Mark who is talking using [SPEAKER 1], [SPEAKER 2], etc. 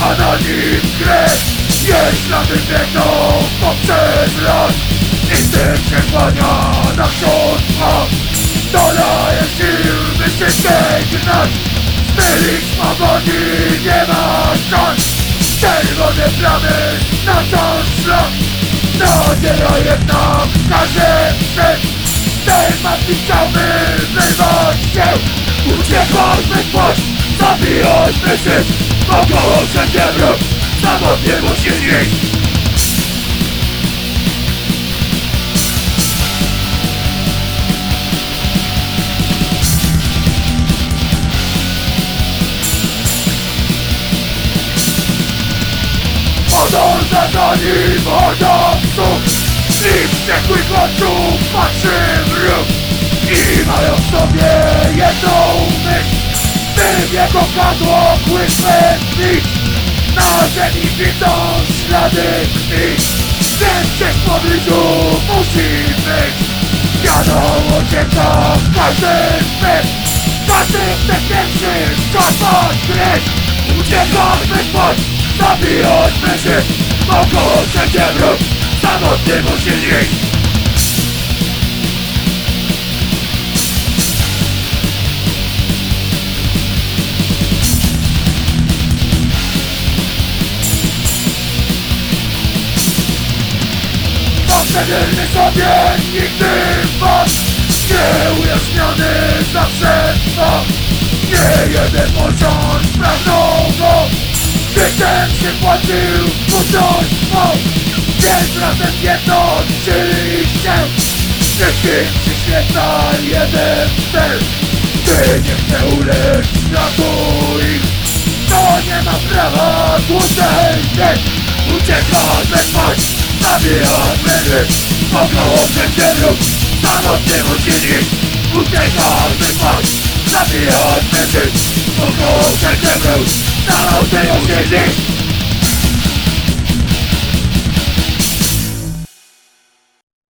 [SPEAKER 1] a na nim krew Jej ślady biegną poprzez las. I tym się kłania na wciąż ma Dodaje sił, by się żegnać Stylik swobody nie ma szans. Czerwone plamy na cały szlak Nadziera jednak każe przed Temat i chciałby wyrwać się. Uciekajmy twarz, zabijajmy się Wokoło wszędzie wróg, samotnie musi znieść Podąża za nim hodowców I wściekłych oczu patrzy wróg I mają w sobie jedną w jego gadło płynę ich Na ziemi widzą ślady krwi. Gdzieś w pobliżu musi być. Wiadomo ucieka w każdy zbyt Każdy chce pierwszy skopać gry Uciekamy spod, zabijajmy się. Wokoło wszędzie wróg, samotny musi zjeść Zawsze sobie nigdy was Nieujawniony zawsze trwa Nie jeden pociąg pragnął go Gdy ten się płacił, mocno Więc razem zjednoczyli się. Wszystkim przyświeca jeden cel. Gdy nie chce ulec światu ich. To nie ma prawa dłużej mieć. Uciekamy spać, zabijamy ryb Wokoło wszędzie wróg, samotnie musi iść Uciekamy spać, zabijamy ryb Wokoło wszędzie wróg, samotnie musi iść